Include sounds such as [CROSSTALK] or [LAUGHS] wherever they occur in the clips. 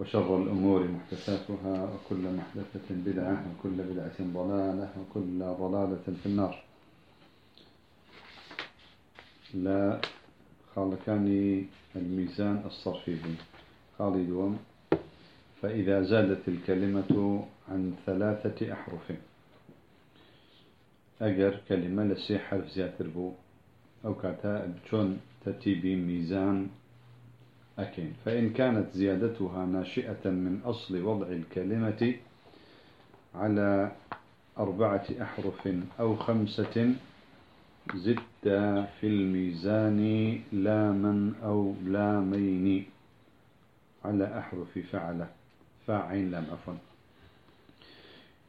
وشر الأمور محدثاتها وكل محدثة بدعة وكل بدعة ضلالة وكل ضلالة في النار. لا خالكاني الميزان الصرفي. خالد فإذا زادت الكلمة عن ثلاثة أحرف. أجر كلمة لسي حرف بو أو كاتا بشون تتي ميزان أكين فإن كانت زيادتها ناشئة من أصل وضع الكلمة على أربعة أحرف أو خمسة زدت في الميزان لاما أو لامين. على أحرف فعل فاعين لام عفوا.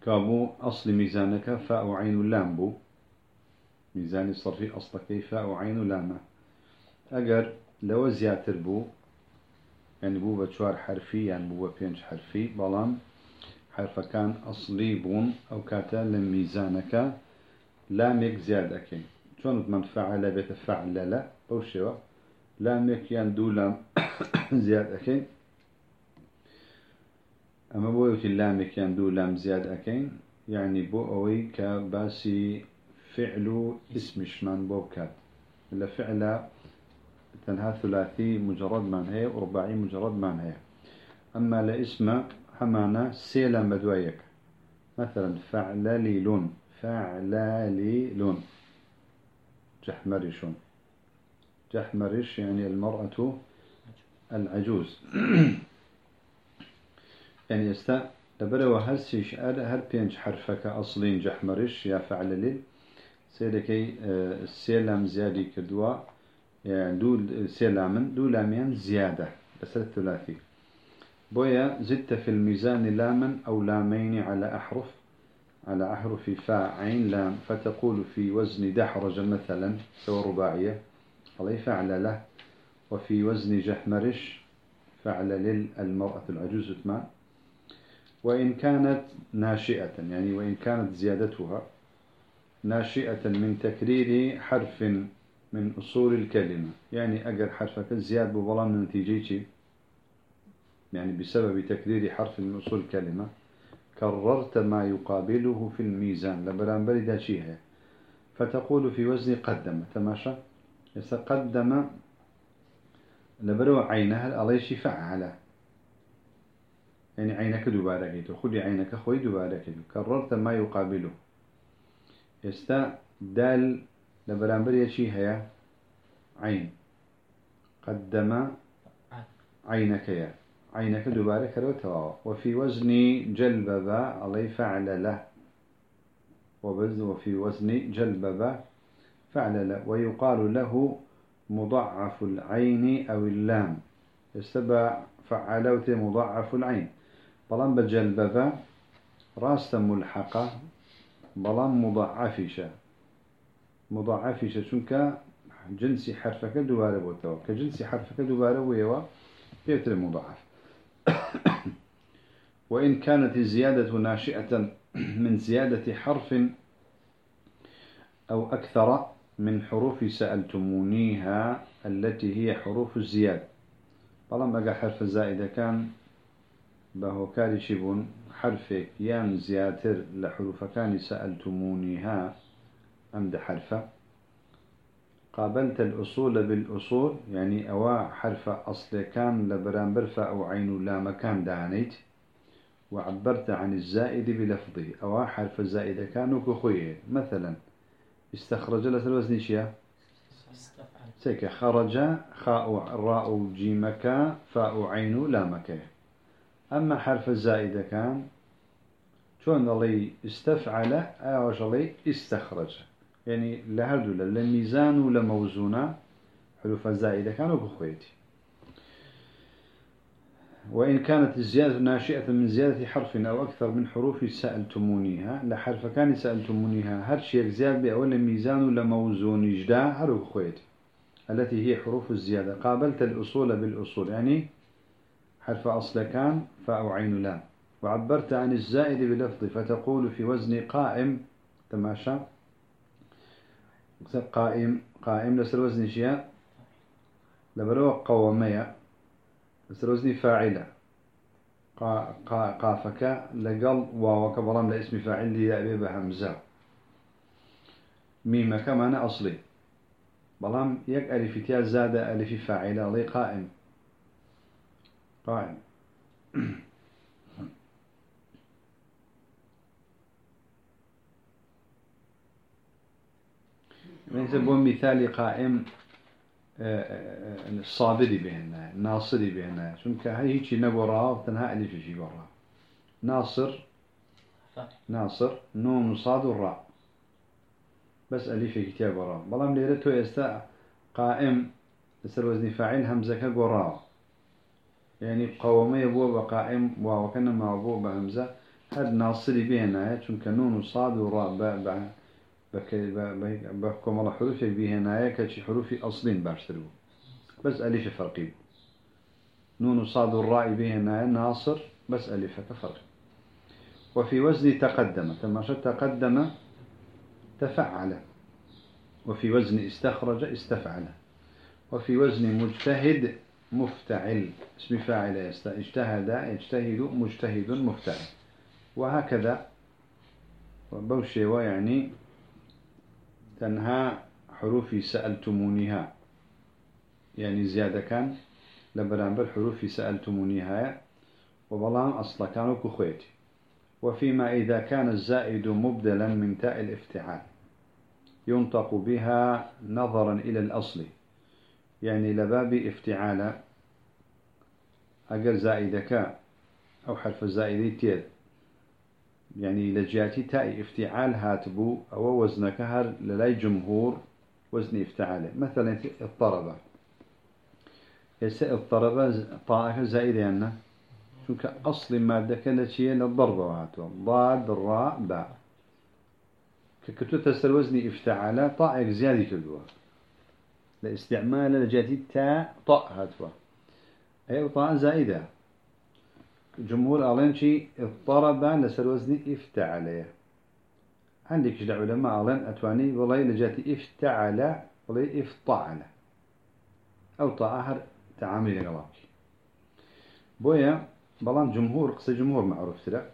كابو أصل ميزانك فاء عين لام بو. ميزان الصرفي أصلك فاء عين لام أجر لو زياتر بو يعني بو بشوار حرفي يعني بو بينج حرفي بلان حرف كان أصلي بون أو كاتا لميزانك لامك زيادة كين شون من فعل بيت [COUGHS] فعل لا أو شوا لامك يندو لام زيادة كين أما بو يوتي لامك يندو لام زيادة كين يعني بو أوي كباسي فعل اسمش من بوكات إلا فعل تنها ثلاثي مجرد من هي ورباعي مجرد من هي. أما لاسم همانا سيلا مدويك. مثلا فعلليلون فعلليلون جحمرشون. جحمرش يعني المرأة العجوز. [CLEARS THROAT] يعني يستا لبروا هل سيش هل بينج حرفك أصلين جحمرش يا فعلليل سيدكي السيلم زيادي كدوا. دول سلامن دول لامين زيادة بس الثلاثي. بويا زدت في الميزان لاما أو لامين على أحرف على أحرف فاء عين لام فتقول في وزن دحرج مثلا سوى رباعية. عليه فعل له. وفي وزن جحمرش فعل للمرأة العجوز ما وإن كانت ناشئة يعني وإن كانت زيادتها ناشئة من تكرير حرف من أصول الكلمة. يعني أجر حرفك زياد بظلام نتيجيتي يعني بسبب تكرير حرف من أصول الكلمة. كررت ما يقابله في الميزان. لبران بريدا شيها فتقول في وزن قدم. تماشى يستقدم لبرو عينها عليش فعل يعني عينك دوبارة خذي عينك خوي دوبارة كررت ما يقابله. يستا دال لبرانبر يشي هي عين قدم عينك يا عينك دوباره كروتها وفي وزن جلبب علي فعل له وفي وزن جلبب فعل له ويقال له مضعف العين أو اللام استبع فعلوت مضعف العين بلان بجلبب راست ملحقة بلان مضعفشة مضاعفي شونك جنسي حرفك دوبارة بوتوا كجنسي حرفك دوبارة ويوا بيتر مضاعف [COUGHS] وإن كانت الزيادة ناشئة من زيادة حرف أو أكثر من حروف سألتمونيها التي هي حروف الزيادة. طالما بقى حرف الزائدة كان بهو كاري شبون حرفك يان زياتر لحروف كان سألتمونيها. عند حرفة. قابلت الأصول بالأصول يعني أوا حرف أصل كان لبران أو عين لا مكان دانيت. وعبرت عن الزائد بلفظه أوا حرف الزائد كانوا كخوية. مثلا استخرج لس الوزن شيا سيك خرج خاء راء جيمك فاء عين لامك أما حرف الزائد كان شون الله استفعل أو الله استخرج. يعني لهردو لميزان ولا موزونة حروف زائدة كانوا بخويتي وإن كانت الزيادة ناشئة من زيادة حرف أو أكثر من حروف سألتمونيها لحرف كان سألتمونيها هرشي زيادة بأول ميزان ولا موزون جدا هرو خويت التي هي حروف الزيادة. قابلت الأصول بالأصول يعني حرف أصل كان فأو عين لام. وعبرت عن الزائد بلفظ فتقول في وزن قائم. تماشى قائم قائم لسر وزن شيء لبرو قومية لسر وزن فاعلة. قافك لقل واو كبرام لاسم فاعل لي يأبي بهمزة. ميمك معنى أصلي. بلام يك ألف تيا زاد ألف فاعلة لي قائم. قائم. [CLEARS THROAT] مثل بون مثال قائم الصابري بهنا ناصري بهنا شنك هاي هيك نبورا تنها ألف شي ورا ناصر ناصر نون صاد الراء بس ألف كتاب ورا بلام ليرتو يستا قائم لسر وزن فاعل همزة كورا يعني قومي يبوه بقائم وكان ما أبوه بهمزة هاد ناصري بهنا چونك نون صاد الراء بحكم الله حروف بهناية كشي حروف أصلين باشتروا بس ألف فرقي نون صاد الراء بهناية ناصر بس ألف كفرق وفي وزن تقدم تماشى تقدم تفعل وفي وزن استخرج استفعل وفي وزن مجتهد مفتعل. اسم فاعل اجتهد يجتهد مجتهد مفتعل. وهكذا وبوشي ويعني تنها حروف سألتمونيها. يعني زيادة كان لبرانبر حروف سألتمونيها. وبلان أصلا كانوا كخويتي. وفيما إذا كان الزائد مبدلا من تاء الافتعال. ينطق بها نظرا إلى الأصل. يعني لباب افتعال أقل زائدك أو حرف الزائد تيد يعني لجاتي تاء افتعال هاتبو أو وزنك هر للاي جمهور وزن افتعال مثلا الطربة الطربة طاعة زائدة يعني شونك أصل مادة كانت هي للضربة وهاتو ضاد الراء باء. ككتو تسر وزن افتعال طاعة زيادة كدوا لاستعمال لجاتي تاء طاء هاتوا أي طاء زائدة. جمهور ألين شيء اضطرب لسر وزن افتعل عندك جدا علماء ألين أتواني والله لجاتي افتعل والله افتعل أو طاعة تعامل غلاك بويا بلان جمهور قصة جمهور معروف ترى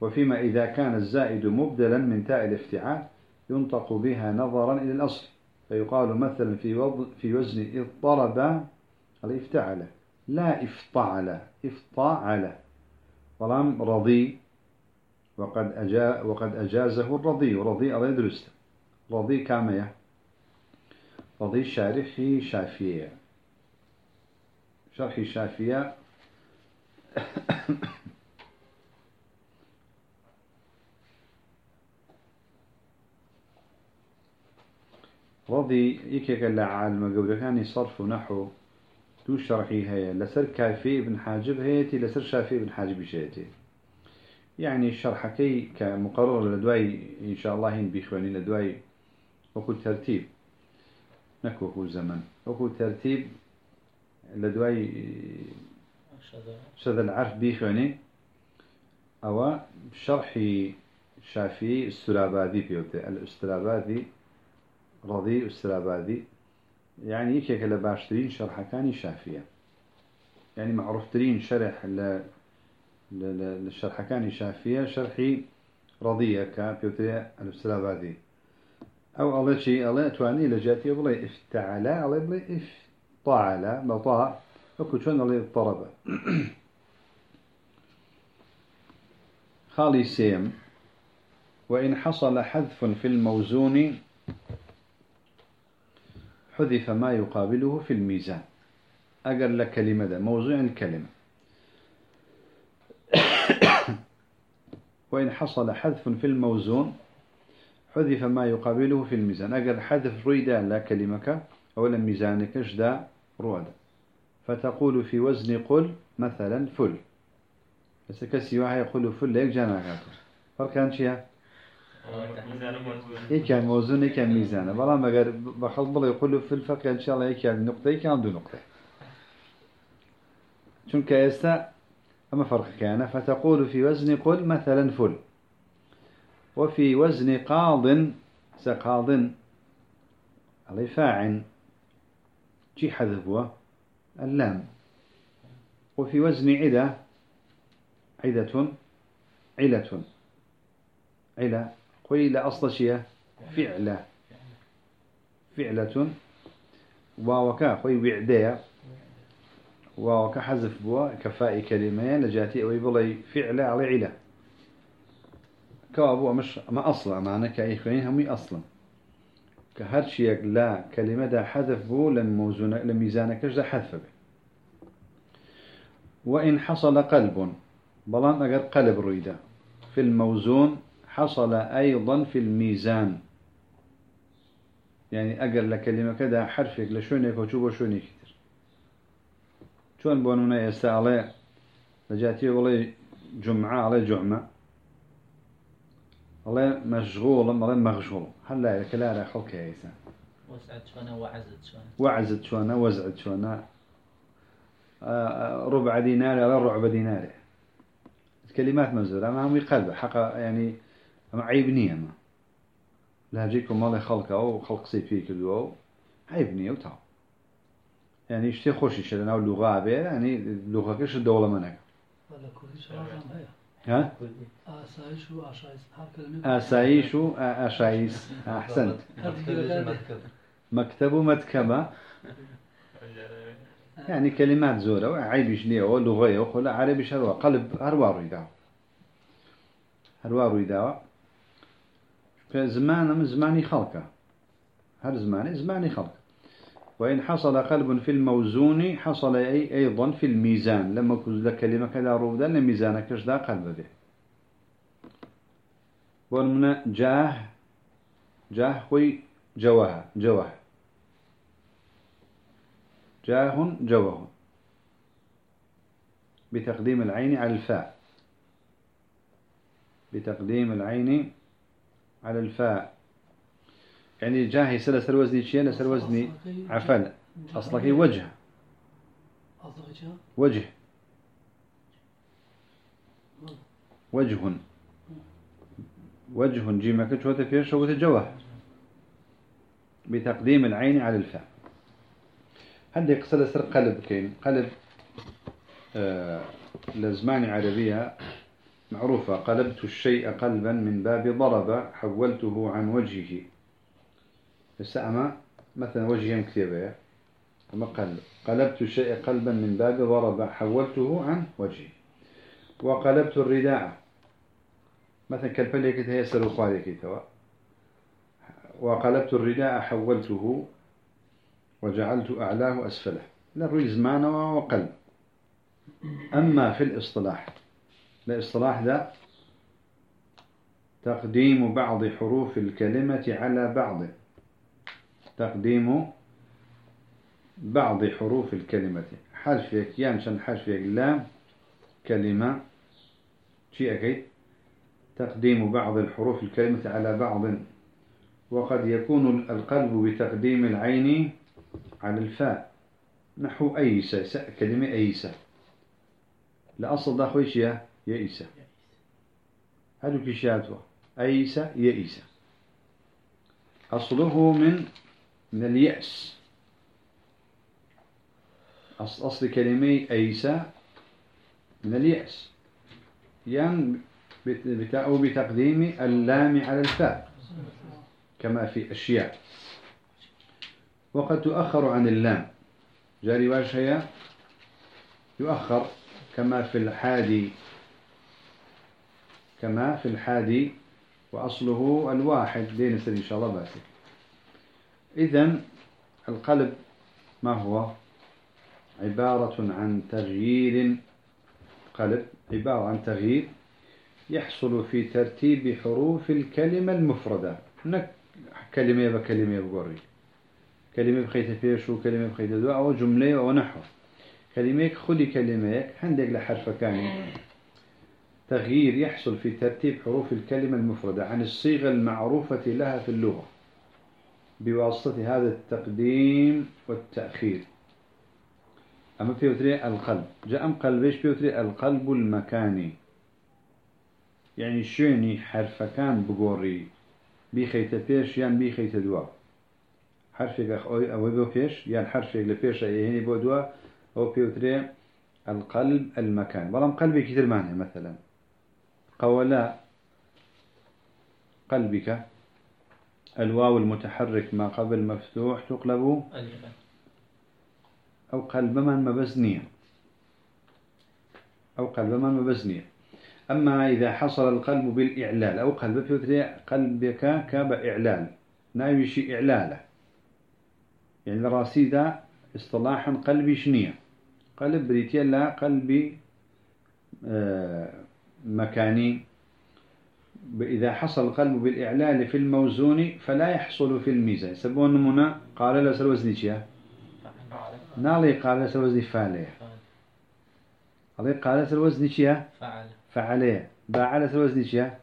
وفيما إذا كان الزائد مبدلا من تاء الافتعال ينطق بها نظرا إلى الأصل. فيقال مثلا في وض... في وزن اضطرب الافتعل لا افتعل افتعل طالما رضي وقد أجا وقد أجازه الرضي ورضي الله يدرس. رضي كامية. رضي شارحي شافية. شرحي شافية. [COUGHS] رضي يكيك اللي قبل كان يصرف نحو دو شرحي هي؟ لسر كافي بن حاجب هيتي لسر شافي بن حاجب شيتي يعني شرحكي كمقرر لدواي إن شاء الله هين بيخواني لدواي وكو ترتيب. نكوكو زمن. وكو ترتيب لدواي شذا. العرف بيخواني. أو شرحي شافي السلابادي بيوتي. الأسترابادي رضي السلابادي يعني يكيك لباشترين شرح كان شافية يعني معروف ترين شرح ل للشرح كان شافية شرحي رضية كبيوتري السلابادي أو الله شيء الله تواني لجاتي بلا افتعل الله بلا افتعل بطاء وكو شون الله اضطرب خالي سيم. وإن حصل حذف في الموزون حذف ما يقابله في الميزان. أقل لك كلمة ده موضوع الكلمة. [COUGHS] وإن حصل حذف في الموزون حذف ما يقابله في الميزان. أقل حذف رويدا لا كلمك أولا ميزانك جدا رودا فتقول في وزن قل مثلا فل. بس كسي واحد يقول فل ليك جانا فرق كان شيء؟ كان موزون كان ميزانه بلا ما قال بخلط بلا يقول في الفرق إن شاء الله كان نقطة كان دو نقطة. چونك يستا أما فرق كان فتقول في وزن قل مثلا فل. وفي وزن قاض سقاض علي فاعل. جي حذفه اللام. وفي وزن عدة عدة علة علة قيل أصل شيء فعلة فعلة. ووكا خوي وعدية ووكا حذف بوا كفاء كلمة لجاتي أو يبلي فعلة على علة. كوابو مش ما أصلا معنى كأي هم أصلا كهرشيك لا كلمة دا حذف بو لم موزون لم ميزانك دا حذف به وإن حصل قلب بلان أجر قلب رويدا. في الموزون حصل أيضا في الميزان. يعني أجر لكلمة كذا حرفك لشونك وشوف وشونك كتير شون بونونا يستعلي لجاتي والله جمعة على جمعة. الله مشغول الله مشغول هلا كلا على خلق عيسى؟ وسعت شونا وعزت شونا. وعزت شونا وزعت شونا. آه، آه، ربع دينار على ربع دينار. كلمات مزورة ما هم قلب حق يعني ما عيب نية ما لا جيكم مالي خلقه أو خلق سي فيك الدو عيب نية وتعو يعني اشتي خوشي شلنا اللغة بيه يعني اللغة كش الدولة منك. ها؟ آسايش وآشايس آسايش وآشايس أحسنت. مكتب ومتكبة يعني كلمات زورة وعيبش ليه ولغة ولا عربي شروا قلب هروا رويدا هروا رويدا فزمان من زماني خلقه. هر زماني زماني خلق وإن حصل قلب في الموزون حصل أي أيضا في الميزان. لما كل كلمة كذا رودا الميزان كش ذا قلب به. ورمنا جاه جاه خوي جواه جواه جاه جوه بتقديم العين على الفاء. بتقديم العين على الفاء. يعني جاهي سلسل وزني شيء سل وزني عفل أصلك وجه. وجه. وجه. وجه. جيمك شوت فيش شوت جوه. بتقديم العين على الفاء. عندي قصة سر قلب كين. قلب آه لزمان عربية. معروفة قلبت الشيء قلبا من باب ضرب حولته عن وجهه. بس أما مثلا وجهي مكتبة أما قلب قلبت الشيء قلبا من باب ضرب حولته عن وجهه وقلبت الرداء. مثلا كالفليك هي سر خواريك توا. وقلبت الرداء حولته وجعلت أعلاه أسفله. نروي زمان وقلب. أما في الإصطلاح الاصطلاح ذا تقديم بعض حروف الكلمة على بعض. تقديم بعض حروف الكلمة. حرفك يانشان حرفك لام كلمة. شيء أكيد؟ تقديم بعض الحروف الكلمة على بعض. وقد يكون القلب بتقديم العين على الفاء. نحو أيسة كلمة أيسة لأصل ده خويش يا يئسة هذا كشاتوا أيسة يئسة أصله من من اليأس. أصل, أصل كلمة أيسة من اليأس. يعني أو بتقديم اللام على الفاء كما في أشياء. وقد تؤخر عن اللام. جاري واش يؤخر كما في الحادي. كما في الحادي وأصله الواحد دين إن شاء الله بأسك. إذن القلب ما هو؟ عبارة عن تغيير. قلب عبارة عن تغيير يحصل في ترتيب حروف الكلمة المفردة. هناك كلمة بكلمة بقري. كلمة بخيت فيش وكلمة بخيت دواء أو جملة أو نحو. كلميك خذي كلميك عندك لحرف كامل. تغيير يحصل في ترتيب حروف الكلمة المفردة عن الصيغة المعروفة لها في اللغة بواسطة هذا التقديم والتأخير. أما بيوتري القلب جاء أم قلبش بيوتري القلب المكاني؟ يعني شوني حرف كان بقوري بيخيت بيش يعني بيخيت دوا. حرفك أخ أو بو بيش يعني حرفك لبيش هني بو دوا أو بيوتري القلب المكان بلام قلبي كتير معنى مثلا. قولا قلبك. الواو المتحرك ما قبل مفتوح تقلب أو قلب من مبزنية. أو قلب من مبزنية. أما إذا حصل القلب بالإعلال أو قلب قلبك كاب إعلال. ناوي إعلالة يعني الراسي ذا اصطلاحا قلبي شنية. قلب بريتيا لا قلبي آه مكاني. إذا حصل القلب بالإعلال في الموزون فلا يحصل في الميزان. سبون نمونا قال لا سلوزني شيا؟ فعل نالي قال لا سلوزني فعليه فعل علي قال لا سلوزني شيا؟ فعل. فعليه باع لا سلوزني شيا؟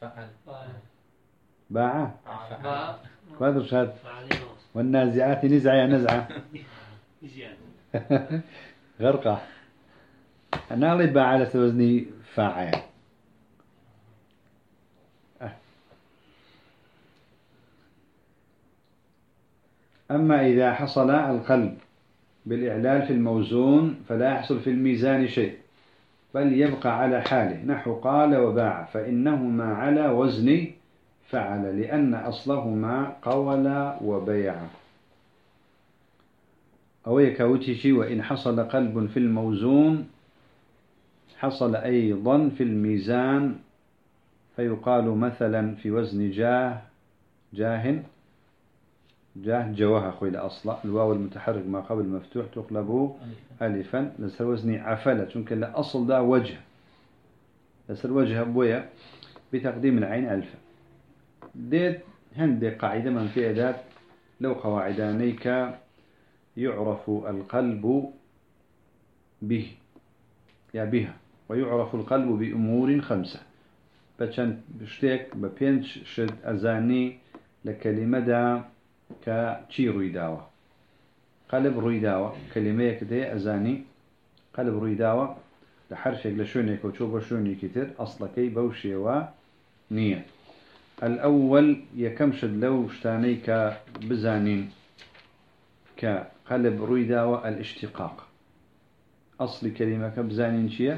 فعل. باع. فعل. كوادر شاد والنازعات نزعة يا نزعة. [LAUGHS] [LAUGHS] غرقة. نالي باع لا سلوزني فاعل. أما إذا حصل القلب بالإعلال في الموزون فلا يحصل في الميزان شيء بل يبقى على حاله. نحو قال وباع فإنهما على وزن فعل لأن أصلهما قول وبيع. أو يكوتشي وإن حصل قلب في الموزون حصل أيضا في الميزان فيقال مثلا في وزن جاه جاه جاه جواها خوي لأصلا الواو المتحرك ما قبل مفتوح تقلب ألفا. لسر وزني عفلة چونك الأصل ده وجه. لسر وجه بويا بتقديم العين ألفا. ديت هندي قاعدة من في أداة لو قواعدانيك يعرف القلب به يا بها. ويعرف القلب بأمور خمسة. بچن بشتيك بپێنج شت ئەزانی لە کەلیمەدا کە چی ڕووی داوە قەلب ڕووی داوە کەلیمەیەک دەیە ئەزانی قەلب ڕووی داوە لە حرفێک لە شوێنێک و چۆ بە شوێنێکی تر ئەسڵەکەی بەو شێوە نییە. الأول یەکەم شت لەو شتانەی کە بزانین کە قەلب ڕووی داوە الاشتقاق. ئەسلی کەلیمەکە بزانین چییە؟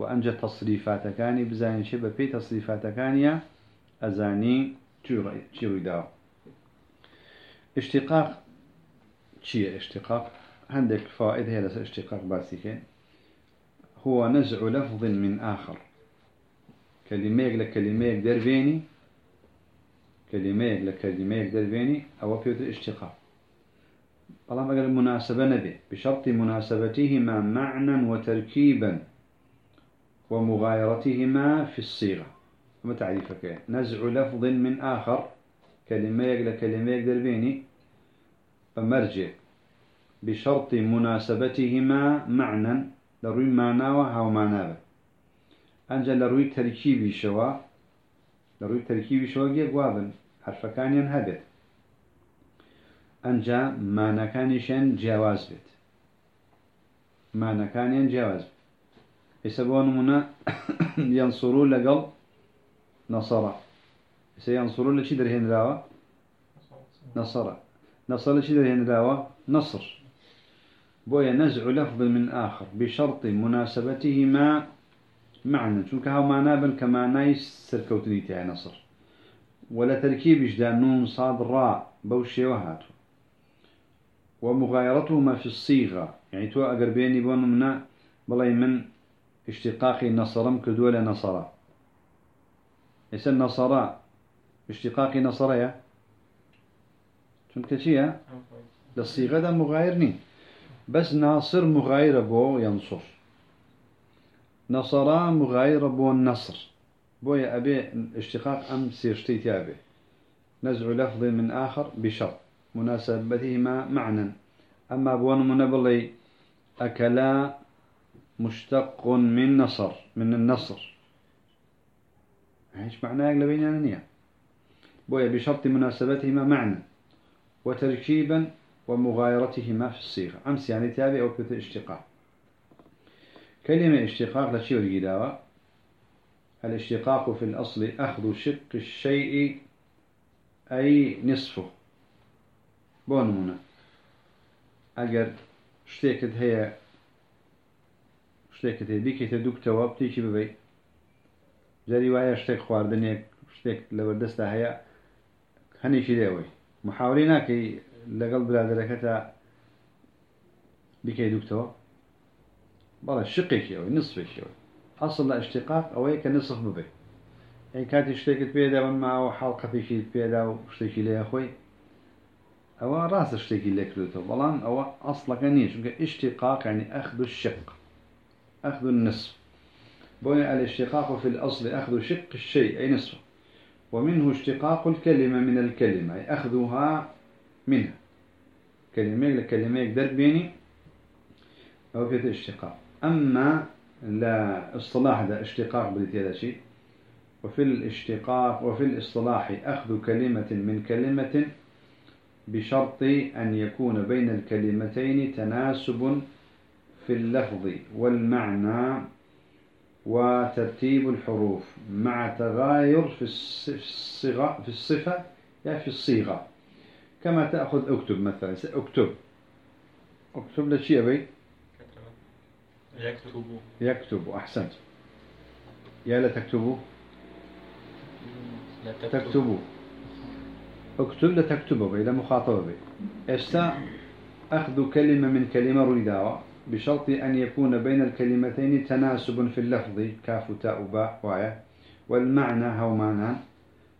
وأنجى تصريفات كاني بزاني شبه في تصريفات كانية أزاني تشيري داو. اشتقاق شيء اشتقاق عندك فائدة هي اشتقاق باسيكين هو نزع لفظ من آخر. كلميك لكلميك دربيني كلميك لكلميك دربيني أو بيوت اشتقاق. والله ما قال المناسبة نبي بشرط مناسبتهما معنى وتركيبا ومغايرتهما في الصيغة. ما تعريفك؟ نزع لفظ من آخر. كلمة يقل كلمة يقدر بيني. فمرجع. بشرط مناسبتهما معنى. لروي معنى وهو معنى أنجا لروي تركيبي شوا. لروي تركيبي شوا وابن حرف كان ينهبت أنجا معنى كان يشن جواز بيت. معنى كان بيت. يسبون منا [COUGHS] ينصرون لقل نصر سينصرون لشي درهن راوا نصر نصر لشي درهن راوا نصر. بويا نزع لفظ من آخر بشرط مناسبتهما معنى. شو كهو معنى كما نايس سركوتني تاعي نصر. ولا تركيب إجدان نون صاد راء بوشي وهاتو ومغايرتهما في الصيغة. يعني تو أقربيني بون منا بلاي من اشتقاقي نصرم كدولة نصرا يسمى نصرا اشتقاقي نصرية چونك چيا للصيغة ده مغايرني بس ناصر مغاير بو ينصر نصرا مغاير بو النصر بو يا أبي اشتقاق أم سيرشتي تابه نزع لفظ من آخر بشرط مناسبتهما معنى أما بوان منبلي أكلا مشتق من نصر من النصر. إيش معناه لبين نية. بويا بشرط مناسبتهما معنى وتركيبا ومغايرتهما في الصيغة. أمس يعني تابع أو كثر اشتقاق كلمة اشتقاق لا شيء الجداوة الاشتقاق في الأصل أخذ شق الشيء أي نصفه. بونمونا أجر شتيكت هي شتێکت هەیە. بیکەیتە دوو کتەوە پتێکی ببێ جاری وایە شتێک خواردنێک شتێک لەبەردەستا هەیە. هەنێکی لێەوەی محاوری ناکەی لەگەڵ برادەرەکە تا بکەی دوکتەوە بەڵێ شقێکی ئەوەی نصفێکیەوەی. ئەسڵ لە اشتقاق ئەوەیە کە نسخ ببێ. ئەی کاتی شتێکت پێدا من ماوە حڵقەپێکی پێدا و شتێکی لێ خۆی. ئەوە ڕاستە شتێکی لێکردێتەوە بەڵام ئەوە ئەسڵەکە نییە چونکە اشتقاق ینی ئەخذ الشق أخذ النصف. بني الاشتقاق في الأصل أخذ شق الشيء أي نصفه ومنه اشتقاق الكلمة من الكلمة أي أخذها منها. كلمة لكلمة يقدر بيني أو في اشتقاق أما لا اصطلاح ذا اشتقاق بديت شيء. وفي الاشتقاق وفي الاصطلاح أخذ كلمة من كلمة بشرط أن يكون بين الكلمتين تناسب في اللفظ والمعنى وترتيب الحروف مع تغاير في الصيغة في الصفة يعني في الصيغة. كما تأخذ أكتب مثلا أكتب. أكتب لشيء أبي يكتب. يكتب أحسنت. يا لا تكتبوا. لا تكتبوا. أكتب لا تكتبوا بي لا مخاطبة بي. استا أخذ كلمة من كلمة ريداوة. بشرط أن يكون بين الكلمتين تناسب في اللفظ كاف تاء باء وايا والمعنى هو معنى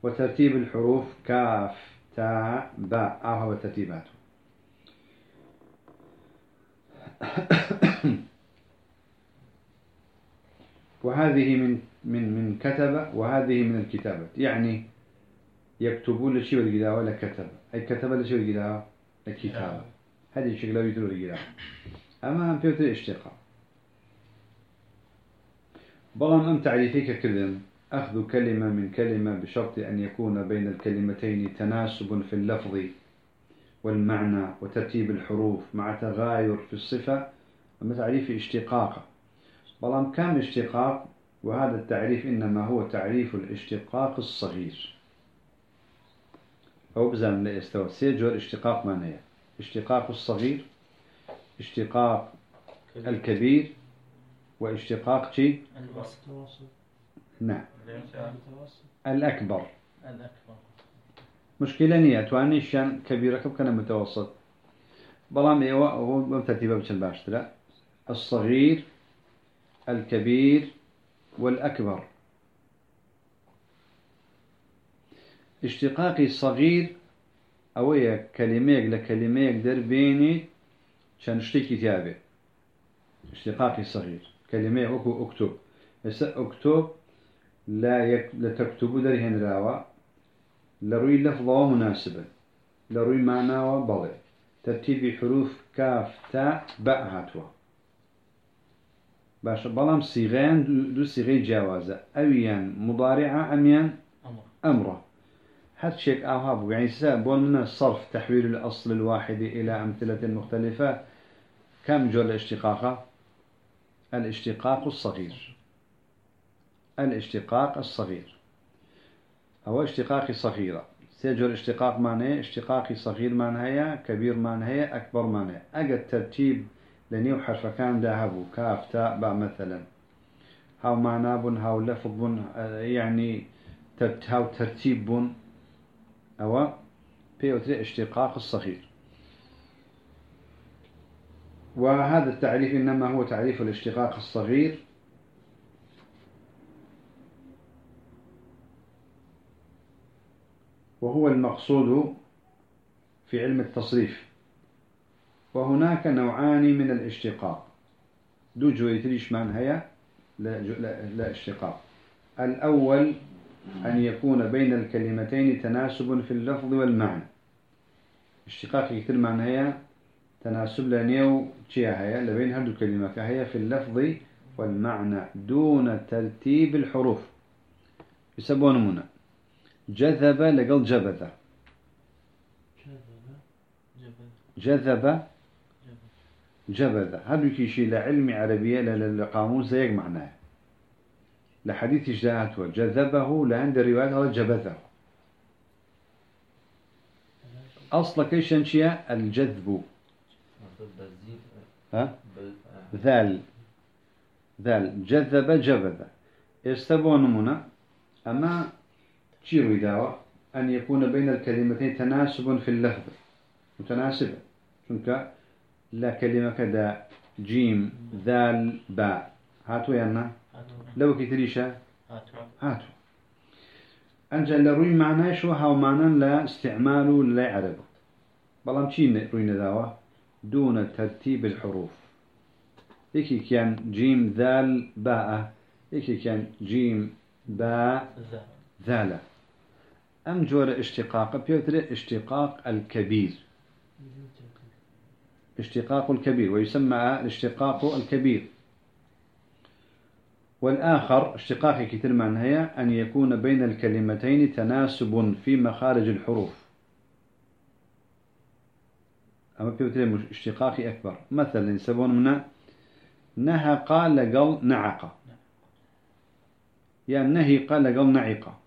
وترتيب الحروف كاف تاء باء. هو ترتيباته [COUGHS] وهذه من من من كتب وهذه من الكتابة. يعني يكتبون لشيء الجداوة ولا كتب أي كتب لشيء الجداوة الكتابة هذه شكلها يدور الجداوة أما هم بيوتر اشتقاق بلان أم تعريفيك كذن أخذ كلمة من كلمة بشرط أن يكون بين الكلمتين تناسب في اللفظ والمعنى وترتيب الحروف مع تغاير في الصفة. أما تعريف اشتقاق. بلان كم اشتقاق وهذا التعريف إنما هو تعريف الاشتقاق الصغير. أو بزان لا يستوى سيجور اشتقاق هي اشتقاق الصغير. اشتقاق الكبير واشتقاق شيء نعم. الأكبر. الأكبر. مشكلة نية تواني شان كبيرة كم كان متوسط. بلام إيوه هو ترتيبه بشن باشترا الصغير الكبير والأكبر. اشتقاقي صغير أويا كلميك لكلميك دربيني شان شتيكي تابع اشتقاقي صغير كلمة وكو اكتب بس اكتب لا يك... لا تكتب درهن راوا لروي لفظه مناسبة لروي معناه بلي ترتيب حروف كاف تاء باء هاتوا باش بلام صيغان دو, صيغي جوازة أويان مضارعة أميان أمر أمره هاد شيك أوهاب يعني سابون من الصرف تحويل الأصل الواحد إلى أمثلة مختلفة. كم جول الاشتقاق الاشتقاق الصغير. الاشتقاق الصغير. أو اشتقاق صغيرة سيجو الاشتقاق معناه اشتقاقي صغير معناه كبير معناه أكبر معناه أجد ترتيب لنيو حرف كان ذهب كاف تاء باء مثلا هاو معناب هاو لفظ يعني هاو ترتيب أو بيوتري اشتقاق الصغير. وهذا التعريف إنما هو تعريف الاشتقاق الصغير. وهو المقصود في علم التصريف. وهناك نوعان من الاشتقاق. دو جويتريش من هيا لا, لا, لا اشتقاق. الأول أن يكون بين الكلمتين تناسب في اللفظ والمعنى. اشتقاق كتير معنى هي تناسب لنيو تشيا هي لبين هدو كلمة هي في اللفظ والمعنى دون ترتيب الحروف. يسبون منا جذب لقل جبذ. جذب. جبذ. هذا كيشي لعلم عربية للقاموس زيك معناه لحديث اجتهاته جذبه لعند الروايات هذا جبذه. أصل كيشن شيء الجذب. ها؟ ذال ذال جذب جبذ. يستبون نمونا؟ أما شيرو داوة؟ أن يكون بين الكلمتين تناسب في اللفظ. متناسبة. شنك لا كلمة كذا جيم ذال باء هاتوا لو كتريشة هاتوا. هاتو أنجا لروي معناه شو؟ هاو معنى لا استعماله لا يعرب بلام شي روي نداوة؟ دون ترتيب الحروف. إيكي كان جيم ذال باء. إيكي كان جيم باء ذا. ذال أم جور اشتقاق؟ بيوتر اشتقاق الكبير. اشتقاق الكبير ويسمى الاشتقاق الكبير. والآخر اشتقاق كتير معنى هي أن يكون بين الكلمتين تناسب في مخارج الحروف. أما بيوتر مش اشتقاق أكبر. مثلا يسمون منا نهق لقل نعق. يعني نهق لقل نعق.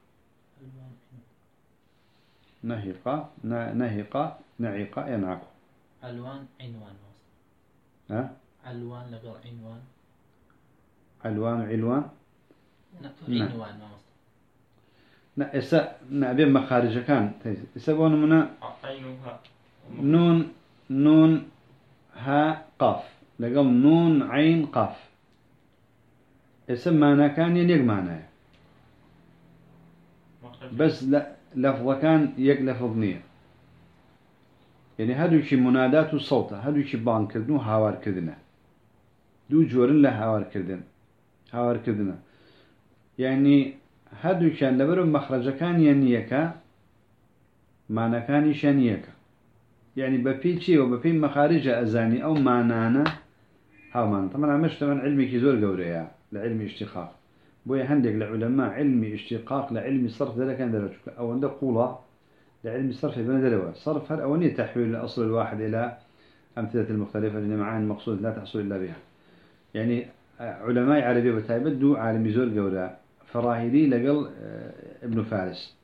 نهق نهق نعق ينعق. ألوان عنوان. ها؟ ألوان لقل عنوان. علوان علوان ن- نعم. عنوان ما وصل نا إسا كان يسمون منا؟ نون نون ها قاف. لقل نون عين قاف. اسم معنى كان يليق معناه بس لا لفظ كان يك لفظ نية يعني هادو شي منادات وصوت هادو شي بان كردنو هاوار كردنا دو جورن لا هاوار كردن هاوار كردنا يعني هادو كان لبرو مخرج كان ينيكا معنى كان يشانيكا يعني بفي شيء وبفي مخارج أزاني أو معنانا هاو معنى طبعا عمش طبعا علمي كيزور قوريا لعلم اشتقاق بويا هندق لعلماء علمي اشتقاق لعلمي صرف ذلك كان درجك أو عند قولة لعلم الصرف بين دلوة صرف هل أولية تحويل الأصل الواحد إلى أمثلة المختلفة اللي معاني المقصود لا تحصل إلا بها. يعني علماء عربية بتايبة دو عالم زور قورا فراهيدي لقل آه، ابن فارس.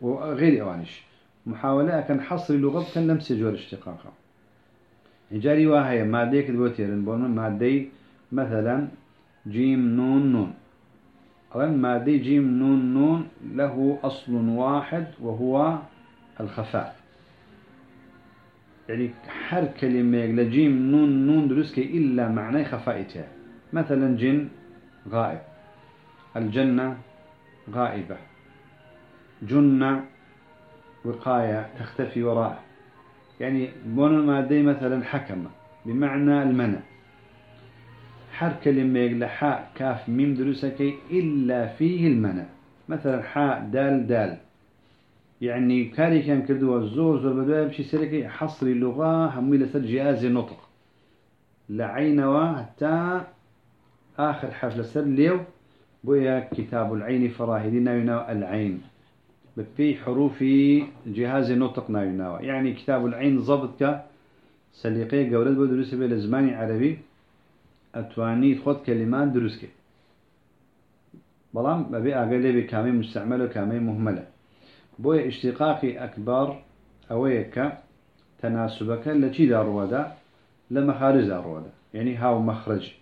وغير أوانش محاولة كان حصر اللغة كان لمس جور اشتقاقها جاري واهي مادة كدبوتيرن بون مادة مثلا جيم نون نون. أولا مادة جيم نون نون له أصل واحد وهو الخفاء. يعني حر كلمة لجيم نون نون درسك إلا معنى خفائتها. مثلا جن غائب. الجنة غائبة. جنة وقاية تختفي وراءه يعني بون المادة مثلا حكم بمعنى المنع. حر كلمة يقول حاء كاف ميم دروسك إلا فيه المنع. مثلا حاء دال دال. يعني كاري كان كردوا الزور زور بدوا بشي سركي حصر اللغة همي لسر جهاز نطق لعينوا حتى آخر حرف لسر ليو بويا كتاب العين فراهدين يناو العين. بفي حروف جهاز نطق ناويناوا يعني كتاب العين ضبط سليقية قولت بدرس بي لزماني عربي. أتواني خد كلمات دروسكي بلام ببي أقل بي كامي مستعملة وكامي مهملة بوي اشتقاقي أكبر أويك تناسبك لما خارج دار ودا يعني هاو مخرج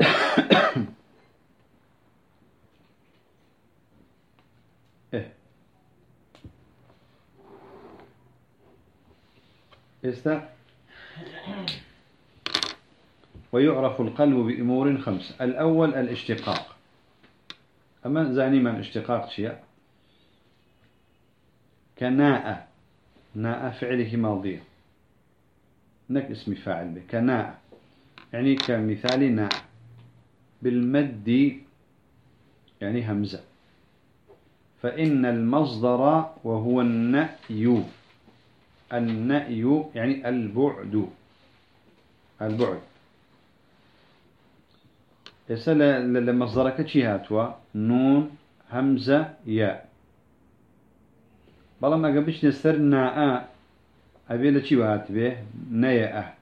[COUGHS] استا [COUGHS] ويعرف القلب بأمور خمسة الأول الاشتقاق. أما زاني من اشتقاق شيء. كناء ناء فعله ماضية. نك اسم فاعل به. كناء يعني كمثال ناء. بالمد يعني همزة. فإن المصدر وهو النأي. النأي يعني البعد. البعد. يسأل لمصدرك شي هاتوا نون همزة ياء. بلا ما قبش نستر ناء أبي وهات به نياء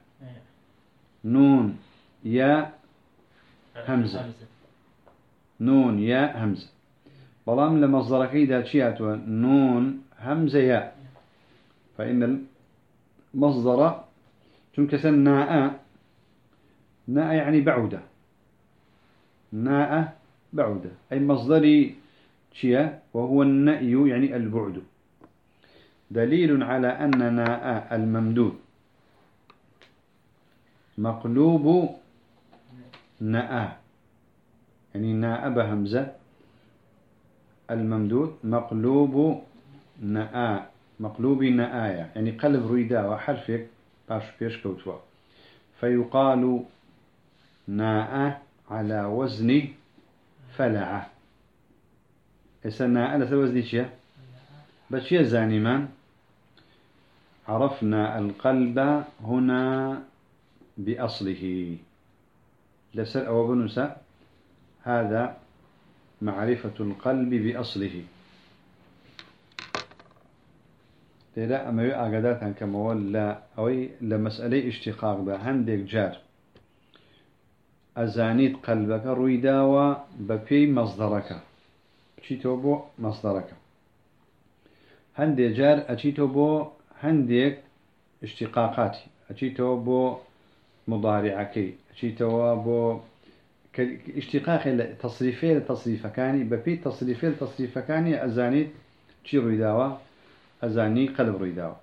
نون ياء همزة. نون ياء همزة. بلام لمصدرك إذا شيئت نون همزة ياء. فإن المصدر تنكسن ناء ناء يعني بعودة. ناء بعودة. أي مصدري شيء وهو النأي يعني البعد. دليل على أن ناء الممدود. مقلوب ناء. يعني ناء بهمزة. الممدود مقلوب ناء. مقلوب نآية يعني قلب رويدا وحرفك باش بيش كوتوا. فيقال ناء على وزن فلعة إسا ناء على وزن شيء بس يا زانمان عرفنا القلب هنا بأصله. لسر أو بنسى هذا معرفة القلب بأصله. لا أما يأجدات عن كما ولا أوي لمسألة اشتقاق به عندك جار. أزانيت قلبك رويداوا ببي مصدرك. أشيتو بو مصدرك. عندك جار أشيتو بو عندك اشتقاقاتي. أشيتو بو مضارعكي. أشيتو بو اشتقاق تصريفي تصريف كاني ببي تصريفي تصريف كاني أزانيت شي رويداوا أزاني قلب رويداوا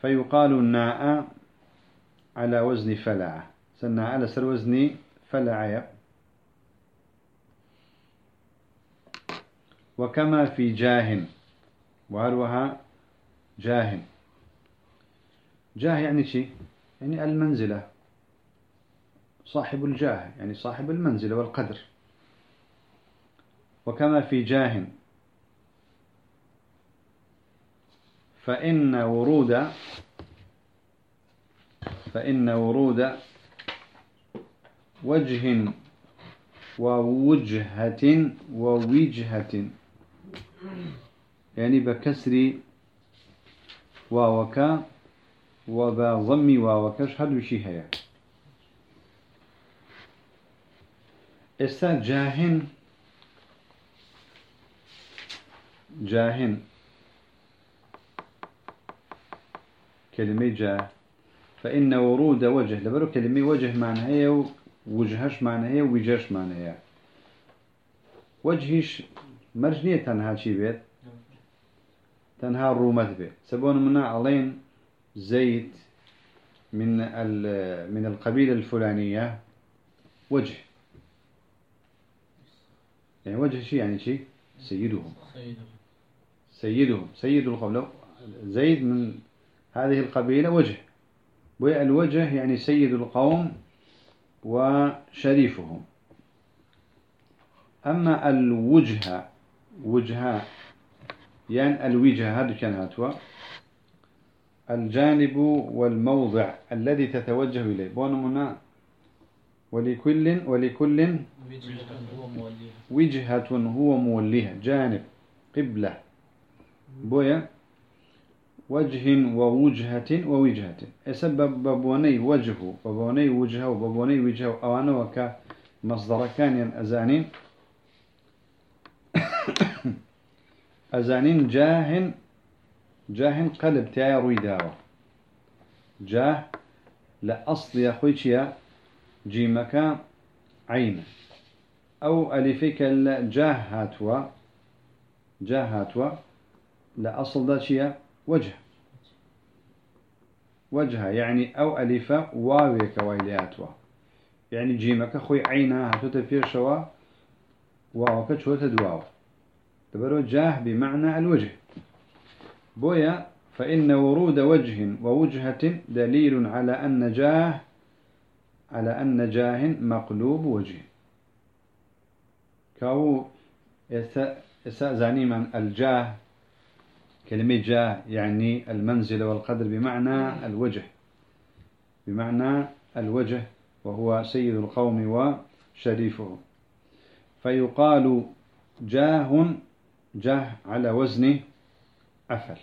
فيقال الناء على وزن فلع سنة على سر وزن فلع وكما في جاه وهروها جاه. جاه يعني شيء يعني المنزلة. صاحب الجاه يعني صاحب المنزلة والقدر. وكما في جاه. فإن ورود فإن ورود وجه ووجهة ووجهة يعني بكسر واوك وبضم واوك هذا شيء هي استا جاهن جاهن. كلمة جاه. فإن ورود وجه. لبرو كلمة وجه معنى وجهش معنى هي وجهش معنى هي وجهش مرجنية تنها شي بيت تنها الرومات بيت سبون منا علين زيت من من القبيلة الفلانية وجه. يعني وجه شيء يعني شيء سيدهم سيدهم سيد القوم زيد من هذه القبيلة وجه. والوجه يعني سيد القوم. وشريفهم. أما الوجه وجه يعني الوجه هذا كان هاتوا. الجانب والموضع الذي تتوجه إليه. بونمنا ولكل ولكل وجهة هو موليها. جانب قبلة. بويا؟ وجه ووجهة ووجهة. يسبب بابوني وجهه بابوني وجهه وبابوني وجهه. أوانا وكا مصدر كان أزانين. [COUGHS] أزانين جاه جاه قلب تاي رويداوة جاه لأصل يا خويتشيا جيمك عين. أو ألفك الجاه هاتوا جاه هاتوا لأصل ذا وجه. وجه يعني أو ألف واويك ويلياتوا يعني جيمك خوي عينها هاتوتا في شوا واوك شو تدواو تبرو جاه بمعنى الوجه. بويا فإن ورود وجه ووجهة دليل على أن جاه على أن جاه مقلوب وجه. كاو يسا زاني من الجاه كلمة جاه يعني المنزل والقدر بمعنى الوجه. بمعنى الوجه وهو سيد القوم وشريفهم فيقال جاه جاه على وزن أفل.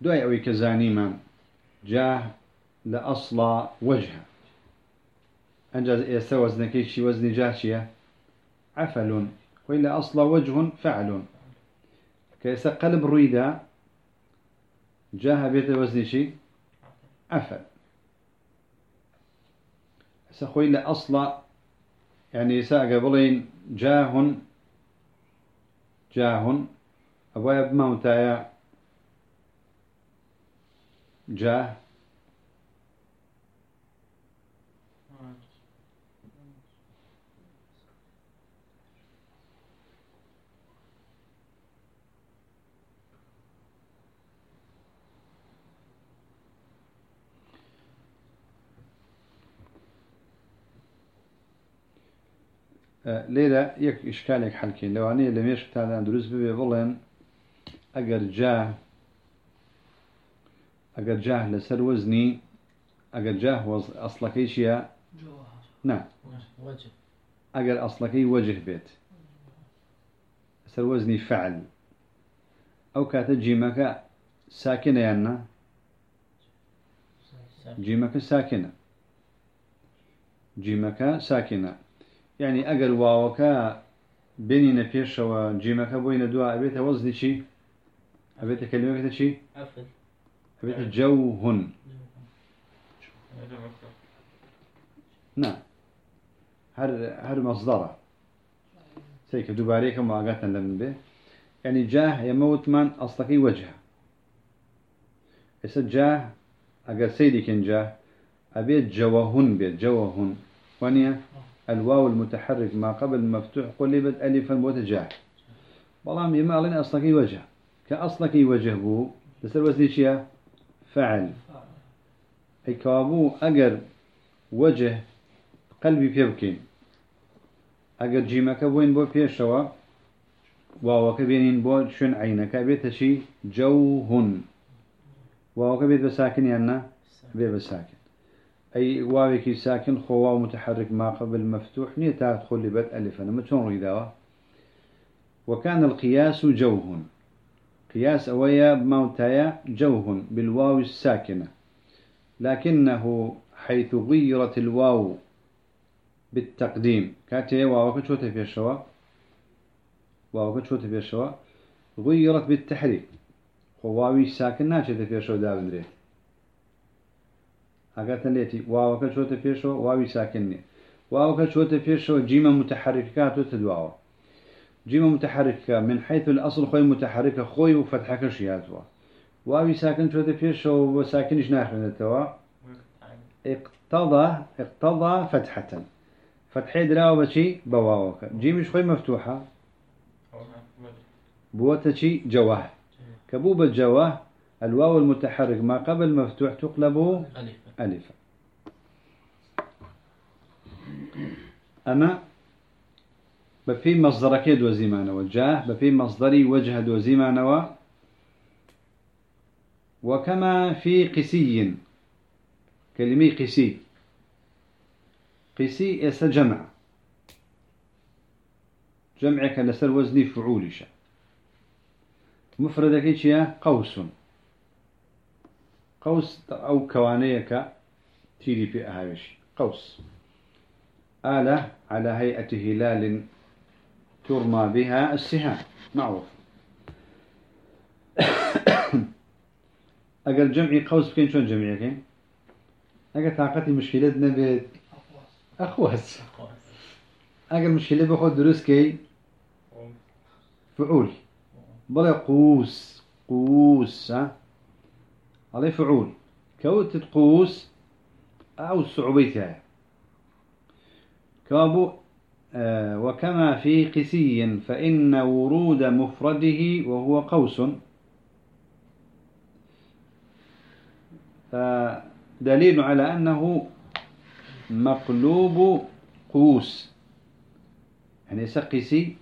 دعي أوي كزاني ما جاه لأصل وجه. أنجز يستوى وزن كيشي وزن جاشية عفل وإلا أصل وجه فعل. كيس قلب رويدا جاه بيت وزن شي عفل سخوي لأصل يعني ساق قبلين جاه جاه أبويا بموتايا. جاه. ليلة يك إشكالك حلكين. لو أني لم يشك تعالى دروس ببي بلين أجر جاه أجر جاه لسر وزني أجر جاه وز أصلك إيشيا جوهر نعم. وجه. أجر أصلك وجه بيت. سر وزني فعل. أو كانت جيمك ساكنة يعني جيمك ساكنة. جيمك ساكنة. يعني أجر واوكا بيني نبيش وجيمك بوين دوا أبيت وزني شي أبيت كلمة شي أفل أبيت جوهن نعم هر هر مصدره سيك دوباريك مواقعتا لمن به يعني جاه يموت من أصلكي وجهه إذا جاه أجر سيدي كان جاه أبيت جوهن بيت جوهن وانيا الواو المتحرك ما قبل مفتوح قلبت ألفا وتجاه بلام يما لنا أصلكي وجه. كأصلكي وجه بو. بس الوزن شيا؟ فعل. أي كابو أجر وجه قلبي بيبكين أجر جيمك وين بو بيشوا واو كبينين بو شن عينك. بيت شي جوهن. واو كبيت بساكن يعني بيت بساكن. أي واوي ساكن خوا متحرك ما قبل مفتوح نية تدخل لبدء ألف. أنا متون ريداوا وكان القياس جوه قياس أويا بموتايا جوه بالواو الساكنة. لكنه حيث غيرت الواو بالتقديم. كاتي واو كشوت في الشوا؟ واو كشوت في الشوا؟ غيرت بالتحريك. خواوي ساكن ناشد في الشوا دابندري ئەگەتە لێتی واوەکە چۆتە پێشەوە واوی ساکنێ واوەکە چۆتە پێشەوە جیمە متحركات تدواوە جيمة متحركة من حيث الأصل خوي متحركة خوي وفتحك شياتوا واوي ساكن شو فيش وساكنش ناخذ التوا اقتضى اقتضى فتحة فتحة دراو بشي بواوك جيمش خوي مفتوحة بوتشي جواه كبوب الجواه الواو المتحرك ما قبل مفتوح تقلب ألف ألف أما بفي مصدرك دو زيمانه وجاه بفي مصدري وجه دو زيمانه وكما في قسي. كلمة قسي. قسي يس جمع. جمعك لسر وزني فعولش. مفردك يا قوس. قوس أو كوانيك تيري في أهايش قوس. آلة على هيئة هلال ترمى بها السهام. معروف. [COUGHS] أقل جمعي قوس بكين شون جمعي كين أقل طاقتي مشكلتنا بيت أخوس أقل مشكلة بخود دروس كي؟ فعول. بلا قوس. قوس ها؟ عليه فعول. كوت قوس أو صعوبتها. كابو آه وكما في قسي فإن ورود مفرده وهو قوس. دليل على أنه مقلوب قوس. يعني سقسي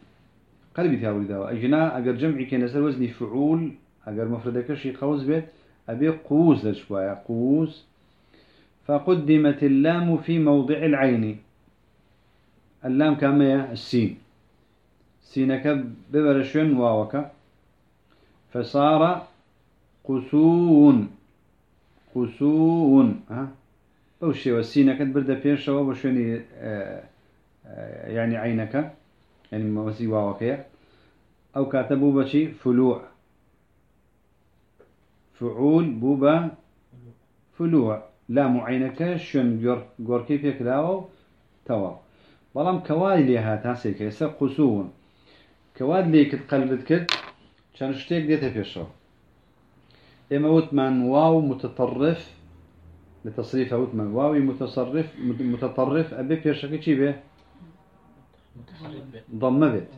قلبي ثاوري ذا أجنا أجر جمعي كان وزني فعول أجر مفردك شي قوس بيت. أبي قوس لشوية قوس فقدمت اللام في موضع العين. اللام كما السين. سينك ببرشون واوك فصار قسون. قسون ها؟ بوشي والسينك برد بيش وبشوني يعني عينك. يعني موسي واوك أو كاتبوا بشي فلوع. فعول بوبا فلوع. لا معينك شن جور جور كيف يكلاو؟ توا. بلام كواد لي هات هاسيك يسا قسون. كواد لي كت قلبت كت شان شتيك ديتا فيشو. إما وتمان واو متطرف لتصريف وتمان واوي متصرف متطرف أبي فيشك چي به ضم بيت.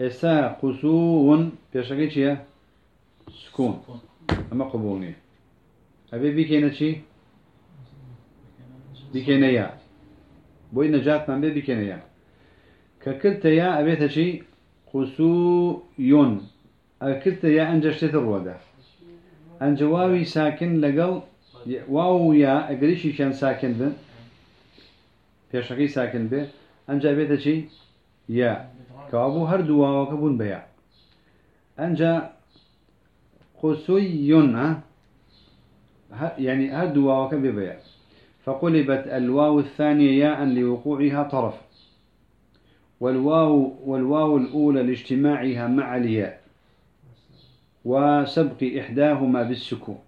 إسا قسون فيشك چي سكون. ئەمە قبول نیە ئەبێ بیکەێنە چی؟ بیکەێنە یا. بۆی نەجاتمان بێ بیکەێنە یا. کە کردتە یا ئەبێتە چی؟ قوسویۆن ئەکردتە یا ئەنجەشتێتە ڕۆدا ئەنجواوی ساکن لەگەڵ واو یا ئەگەریشی چیان ساکن بن. پێشەکەی ساکن بێ. ئەنجا بێتە چی؟ یا. کەوا بوو هەردوو واوەکە بوون بەیە ئەنجا قوسویون ها؟ يعني واوك ببيع فقلبت الواو الثانية ياء لوقوعها طرف والواو والواو الأولى لاجتماعها مع الياء وسبق إحداهما بالسكون.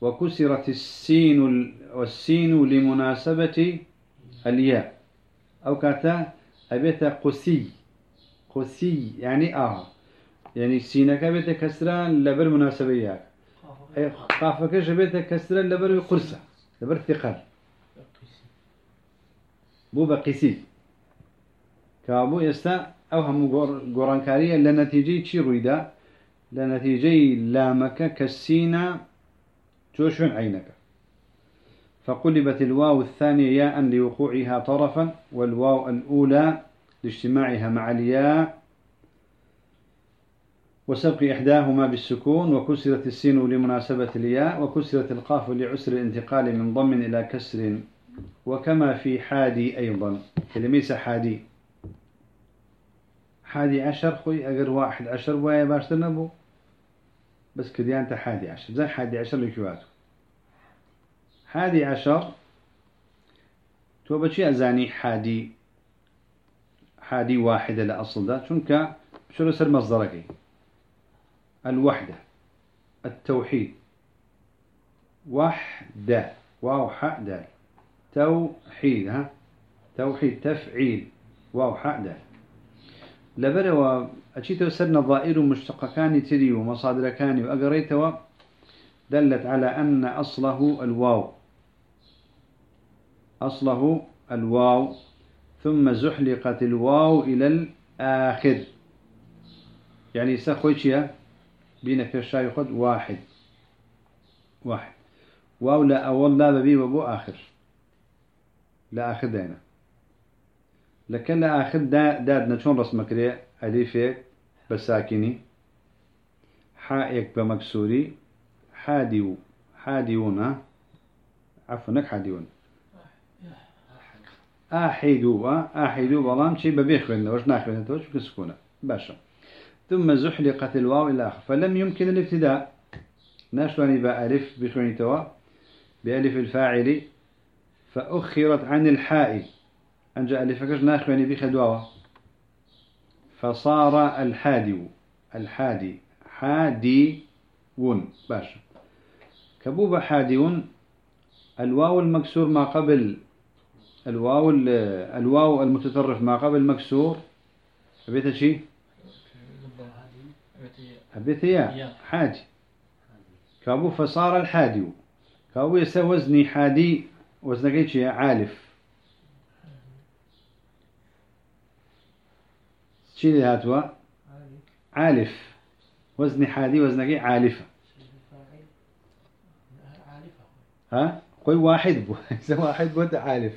وكسرت السين ال- والسين لمناسبة الياء. أو كاتا أبيت قسي قسي يعني آه. يعني سينك أبيت كسرا لبر أي قافك جبيت كسرا لبر قرصة لبر ثقل بو بقيسي كابو يستا أو هم قرانكارية لنتيجة شي رويدا لنتيجة لامك كالسينا جوشن عينك فقلبت الواو الثانية ياء لوقوعها طرفا والواو الأولى لاجتماعها مع الياء وسبق إحداهما بالسكون وكسرت السين لمناسبة الياء وكسرت القاف لعسر الانتقال من ضم إلى كسر. وكما في حادي أيضا. كلميس حادي. حادي عشر خوي أجر واحد عشر ويا باش نبو. بس كديانته حادي عشر. زي حادي عشر لكيواتو حادي عشر. تو بشي أزاني حادي؟ حادي واحدة لأصل ده شنك شو سر مصدرك؟ الوحدة التوحيد. وحدة واو حاء دال توحيد ها؟ توحيد تفعيل واو حاء دال لبروا أشيتو سر نظائر مشتقكان تري ومصادر كان وأقريتوا دلت على أن أصله الواو. أصله الواو ثم زحلقت الواو إلى الآخر. يعني سخويتشيا بين في الشاي خد واحد. واحد. واو لا أول لا ببي وبو آخر. لا آخر دينا. لكن لا آخر دا دادنا شون رسمك ليه أليفك بساكني حائك بمكسوري. حاديو حاديون ها عفوا نك حاديون آحيدو آحيدو بلام شي ببيخ لنا وش ناخذ توش بسكونة. باشا. ثم زحلقت الواو إلى آخر. فلم يمكن الابتداء. ناشلوني بألف بخوني توا. بألف الفاعل. فأخرت عن الحاء. أنجا ألف كش ناخوني بخدواوا فصار الحادي. الحادي. حادي ون باشا كبوب حاديون. الواو المكسور ما قبل. الواو ال- الواو المتطرف ما قبل مكسور. بيت شيء بيت يا يا. حاجي كابو فصار الحادي. كابو يسا وزني حادي وزنك عالف. اللي هاتوا؟ عالف. وزني حادي وزنك عالفة ها؟ قوي واحد بو. [LAUGHS] إذا واحد بو عالف.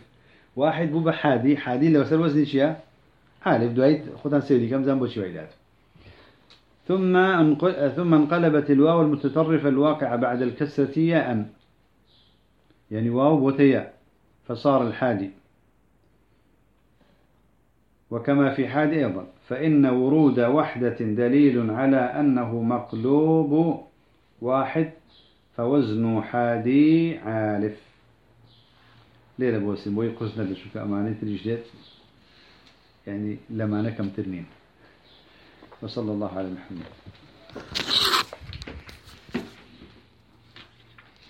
واحد بو بحادي. حادي لو سر وزني شيء عالف. دوايت خدان سيري كم زنبو شوي دات ثم ثم انقلبت الواو المتطرفة الواقعة بعد الكسرة ياء يعني واو وتياء فصار الحادي. وكما في حاد أيضا فإن ورود وحدة دليل على أنه مقلوب واحد فوزن حادي عالف. ليلة بوسم بوي لشوك أمانة الجديد. يعني لما نكم ترنين. وصلى الله على محمد.